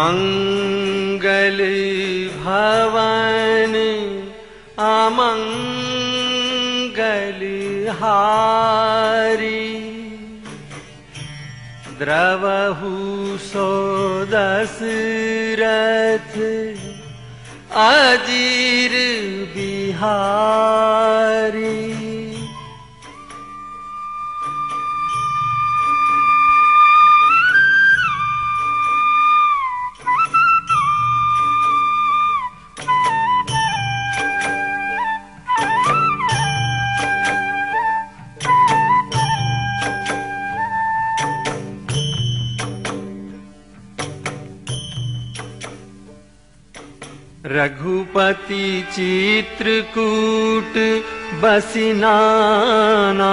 मङ्गल भवन हारी। द्रवहु सो दशरथ अजीर बिहारी रघुपति चित्रकूट बसिनाना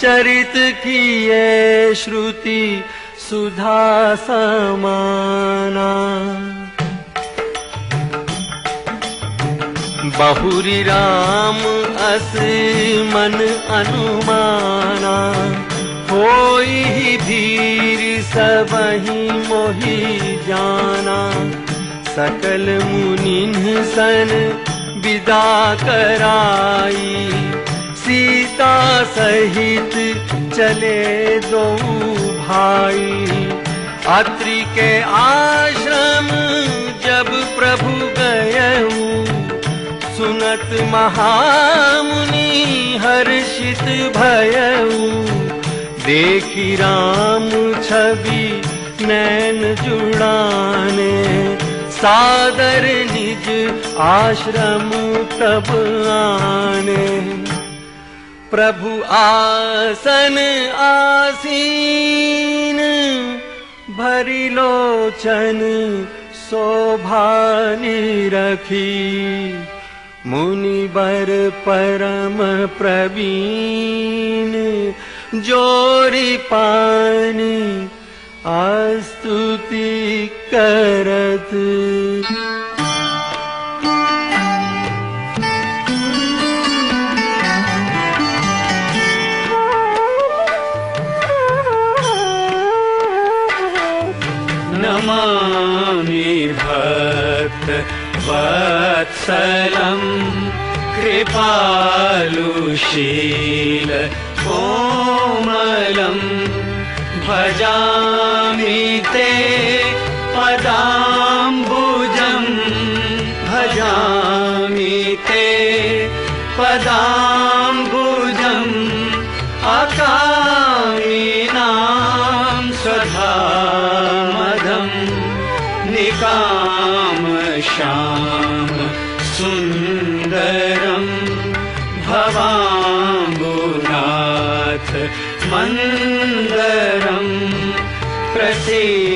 चरित किए श्रुति सुधा समाना। बहुरी राम अस मन अनुमाना। होई भीर सबही मोही जाना सकल मुनिन सन विदा कराई। सीता सहित चले दो भाई। अत्रि के आश्रम जब प्रभु गए सुनत महामुनि हर्षित भयऊ देखी राम छवि नैन जुड़ाने सादर निज आश्रम तब आने। प्रभु आसन आसीन भरी लोचन शोभानी रखी मुनि बर परम प्रवीण जोरी पानी आस्तुति करत। नमामि भक्त वत्सलम् कृपालुशील कोमलम् भजामि ते पदाम्बुजम्। भजामि ते पदाम्बुजम्। अकामीनां स्वधामधम्। निकाम श्याम सुन्दरम्। भवाम्बुनाथ मन्दरम् Sí.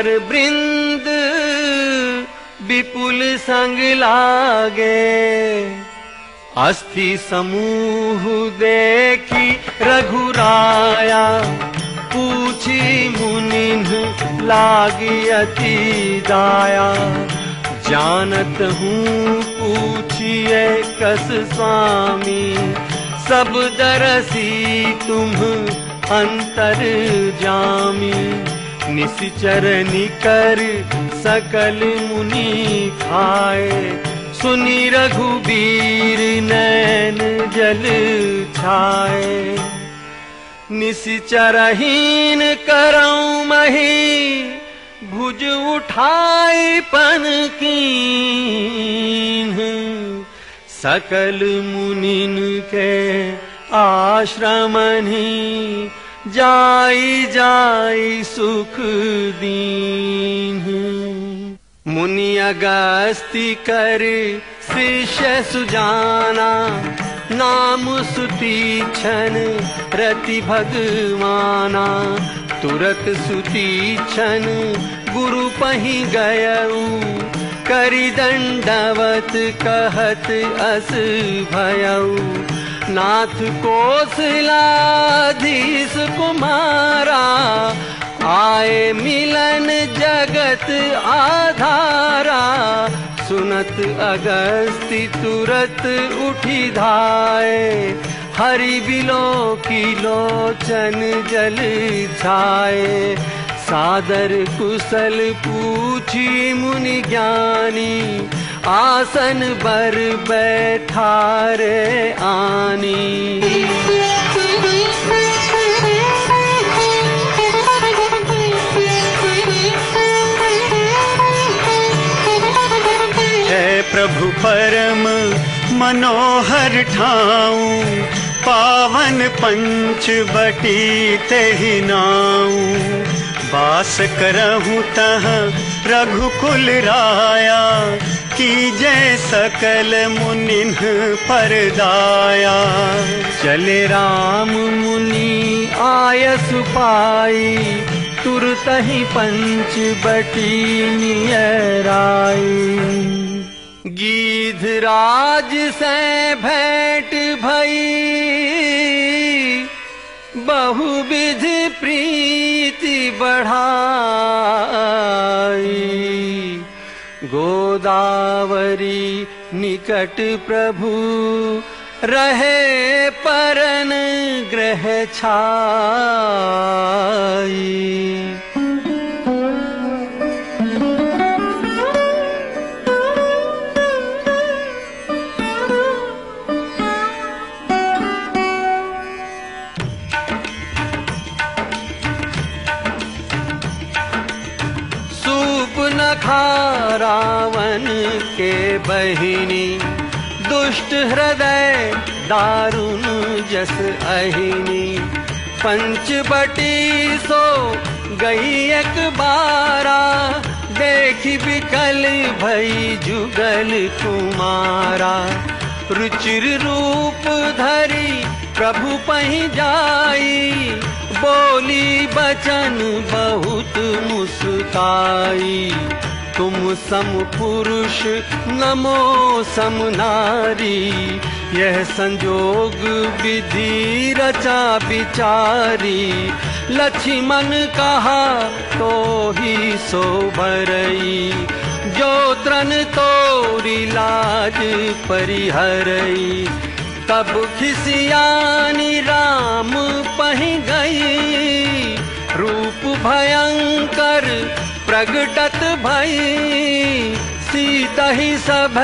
वृंद विपुल संग लागे। अस्थि समूह देखी रघुराया पूछी मुनिन लागी अति दाया। जानत हूँ पूछिए कस स्वामी सब दरसी तुम अंतर जामी निश्चर सकल मुनि खाए। सुनी रघुबीर नैन जल छाए। निश्चरहीन करऊं मही भुज उठाई पन की सकल मुनिन के आश्रमनी जाई जाई सुख दीन मुनि अगस्ति कर शिष्य सुजाना नाम सुती छन रति भगवाना। तुरत सुती गुरु पही करी दंडवत कहत अस भयऊ नाथ कोसलाधीश कुमारा, आए मिलन जगत आधारा। सुनत अगस्ति तुरत उठी धाए, हरि बिलो की लोचन जल छाए। सादर कुशल पूछी मुनि ज्ञानी आसन बर बैठारे आनी। है प्रभु परम मनोहर ठाऊ पावन पंच बटी तेहि नाऊ। बास करहु तह रघुकुल राया की जय सकल मुनिन परदाया चले राम मुनि, आय सुपाई तुरत ही पंच बटी नियराई। गीध राज से भेंट भई, बहुविध प्रीति बढ़ाई। गोदावरी निकट प्रभु रहे परन ग्रह छाई बहिनी, दुष्ट हृदय दारुण जस अहिनी। पंचबटी सो गई एक बारा, देखी बिकल भई जुगल कुमारा। रुचिर रूप धरी प्रभु पही जाई, बोली बचन बहुत मुस्काई। तुम सम पुरुष नमो सम नारी। यह संजोग विधि रचा बिचारी लक्ष्मण कहा तो ही सो भरई जो त्रन तोरी लाज परिहरई। तब खिसियानी राम प्रगटत भई सीता ही सब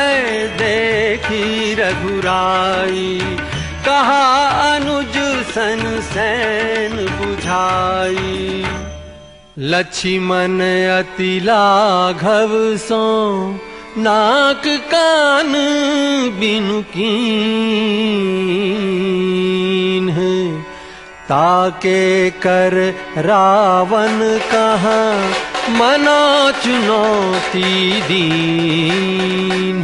देखी रघुराई। कहा अनुज सन सैन बुझाई। लक्ष्मण अति लाघव सो नाक कान बिनु ताके कर रावण कहा मनो चुनौती दीन।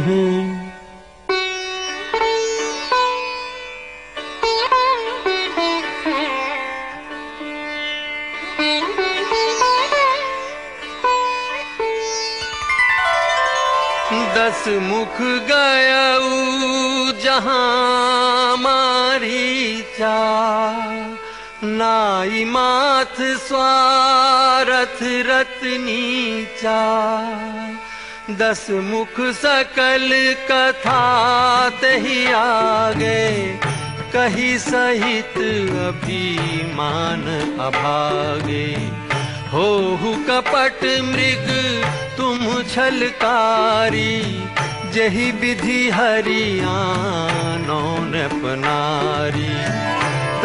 दस मुख गयऊ जहाँ मारी चा नाई माथ स्वारथ चा दस मुख सकल कथा तही आगे। कही सहित अभिमान अभागे। हो कपट मृग तुम छलकारी। जही विधि हरियानो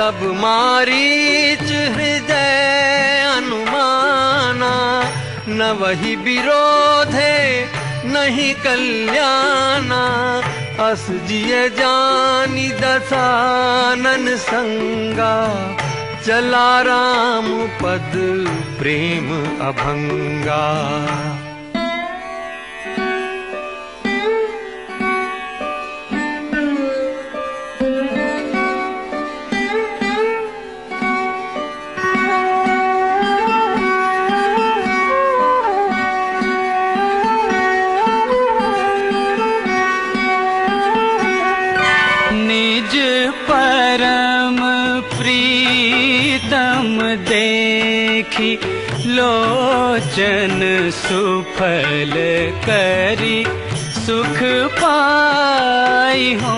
तब मारीच हृदय अनुमाना। न वही विरोधे नहीं कल्याणा। अस जिय जानी दसानन संगा। चला राम पद प्रेम अभंगा। लोचन सुफल करी सुख पाई हो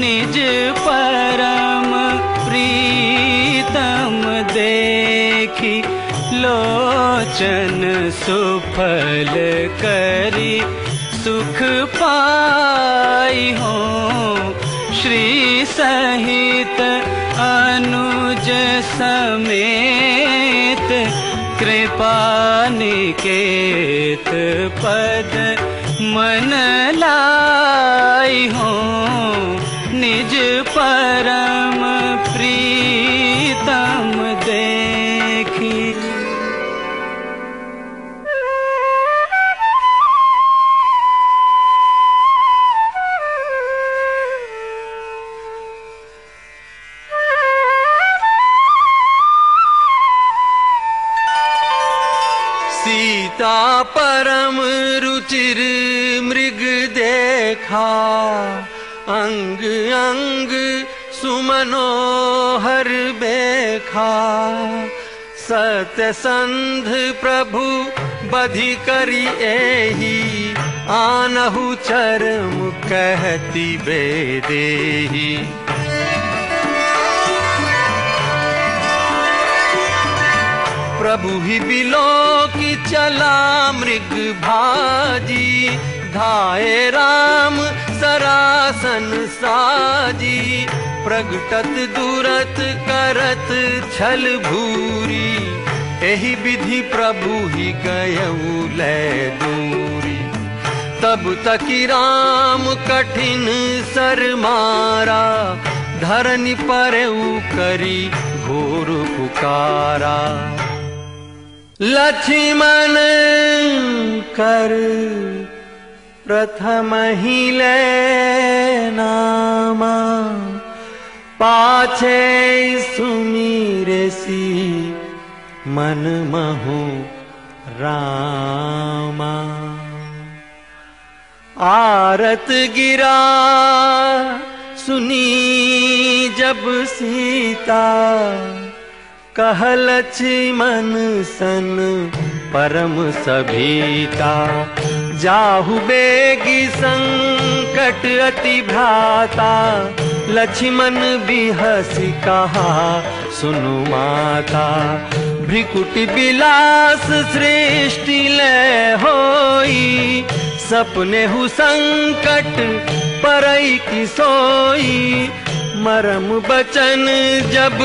निज परम प्रीतम देखी लोचन सुफल करी सुख पाई हो श्री सहित अनुज समेत कृपा निकेत पद मन लाई हो निज अंग अंग सुमनोहर बेखा सत्य संध प्रभु बधि करी एही, आनहु चरम कहती बेदेही। प्रभु ही बिलो की चला मृग भाजी धाए राम सरासन साजी प्रगटत दूरत करत छल भूरी। एही विधि प्रभु ही गयऊ ले दूरी। तब तकी राम कठिन सर मारा धरनी पर घोर पुकारा। लक्ष्मण कर प्रथम ही ले नामा। पाछे मन महु रामा। आरत गिरा सुनी जब सीता कहलच मन सन परम सभीता जाहु बेगी संकट अति भ्राता लक्ष्मण बिहसी कहा, सुनु माता, भ्रिकुट बिलास सृष्टि ले होई, सपने हु संकट परई की सोई, मरम बचन जब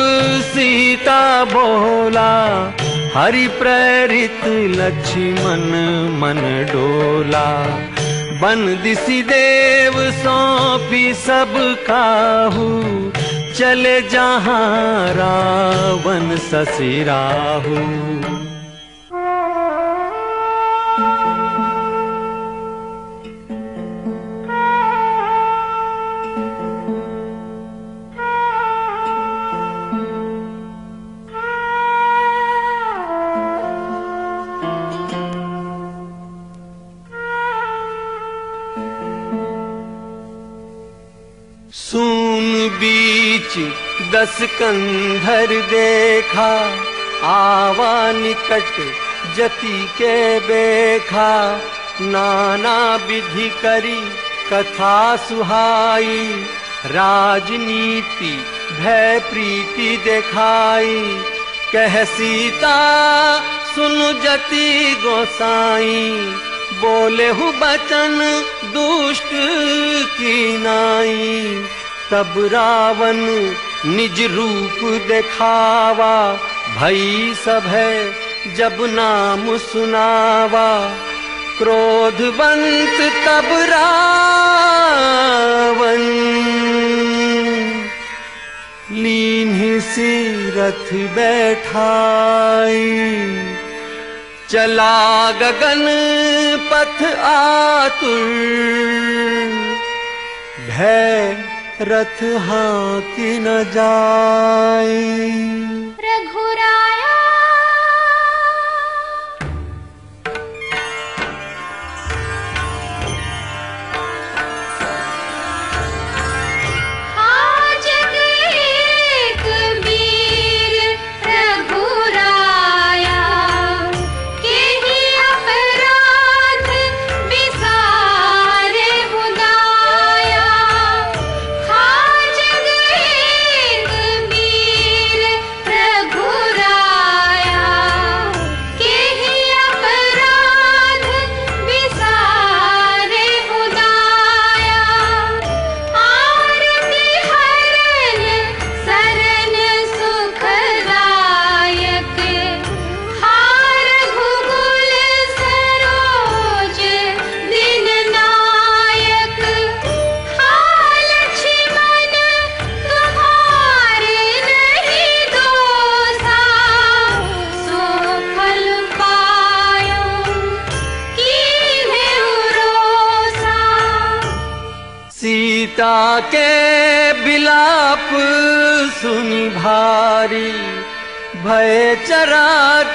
सीता बोला हरि प्रेरित लक्ष्मण मन डोला। बन दिसी देव सौंपी सब काहू। चले जहाँ रावण ससिराहू बीच दस कंधर देखा, आवा निकट जति के बेखा नाना विधि करी, कथा सुहाई, राजनीति भय प्रीति दिखाई। कह सीता, सुन जति गोसाई बोले हु बचन दुष्ट की नाई। तब रावण निज रूप दिखावा भई सब है जब नाम सुनावा। क्रोधवंत तब रावण लीन सी रथ बैठाई। चला गगन पथ आतुर भय रथ हाथी न जाए। रघुराया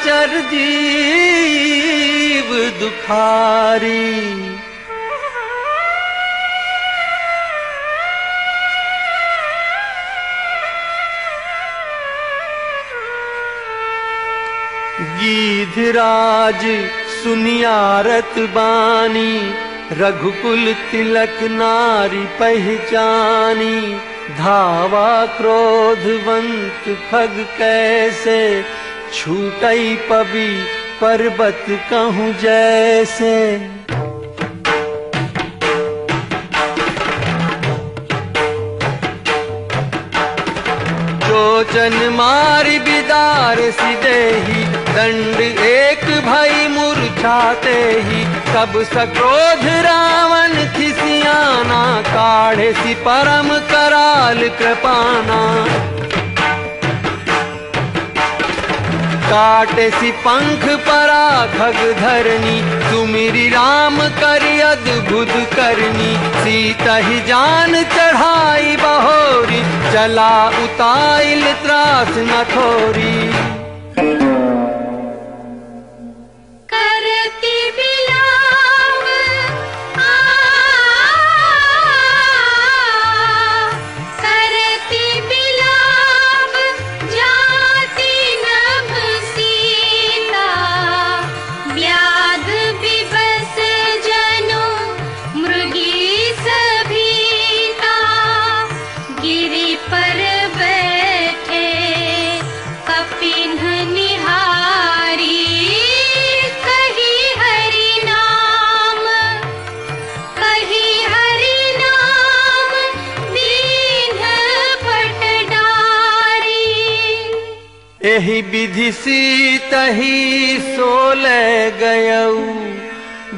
चराचर जीव दुखारी। गीधराज सुनियारत बानी रघुकुल तिलक नारी पहचानी धावा क्रोधवंत खग कैसे छूटई पबी पर्वत कहूँ जैसे। जोचन मारी बिदार सिदे ही दंड एक भई मूर्छाते ही। तब सक्रोध रावण खिसियाना, काढ़े सी परम कराल कृपाना। काटे सी पंख परा खग धरनी, सुमिरी राम करी अद्भुत करनी। सीता ही जान चढ़ाई बहोरी, चला उताइल त्रास न थोरी।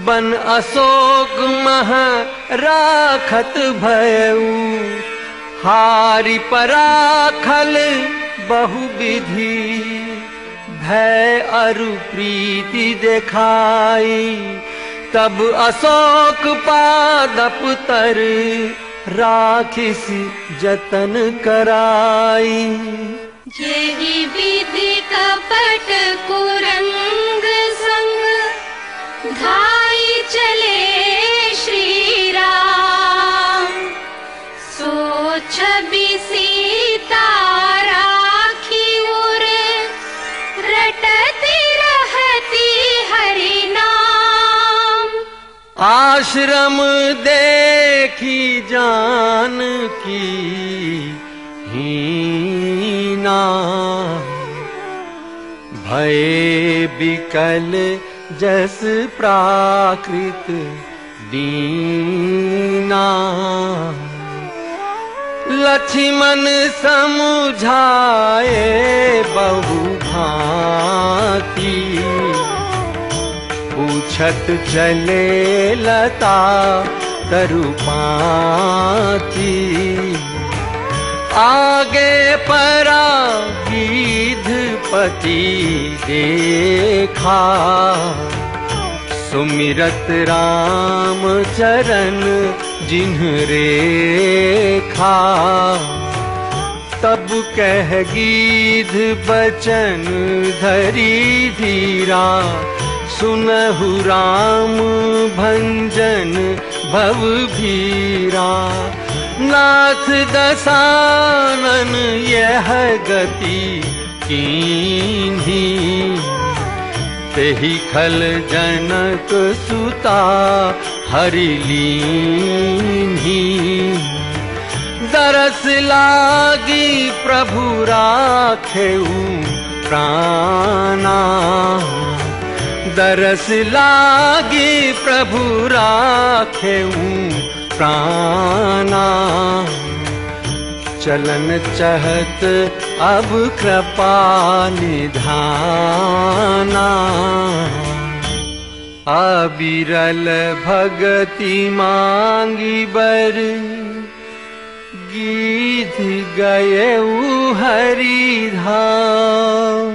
बन अशोक मह राखत भयऊ हारी पराखल बहु विधि भय अरु प्रीति देखाई। तब अशोक पादप तर राखिस जतन कराई। यही विधि कपट कुरंग संग धाई चले श्री राम सो छवि सीता राखी उर रटती रहती हरि नाम। आश्रम देखी जान भय बिकल जस प्राकृत दीना। लक्ष्मण समुझाए बहु भांति। पूछत चले लता तरुपाती आगे परा पति देखा। सुमिरत राम चरण जिन्ह रेखा तब कह गीध बचन धरी धीरा। सुनहु राम भंजन भव भीरा। नाथ दसानन यह गति कीन्ही। तेहि खल जनक सुता हरि लीन्ही। दरस लागी प्रभु राखेऊ प्राणा। दरस लागी प्रभु राखेऊ प्राणा चलन चहत अब कृपा निधाना। अबिरल भगति मांगी बर गीत गए हरि धाम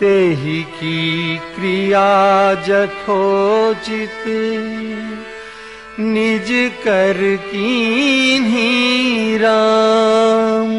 तेहि की क्रिया जथोचित निज कर की राम।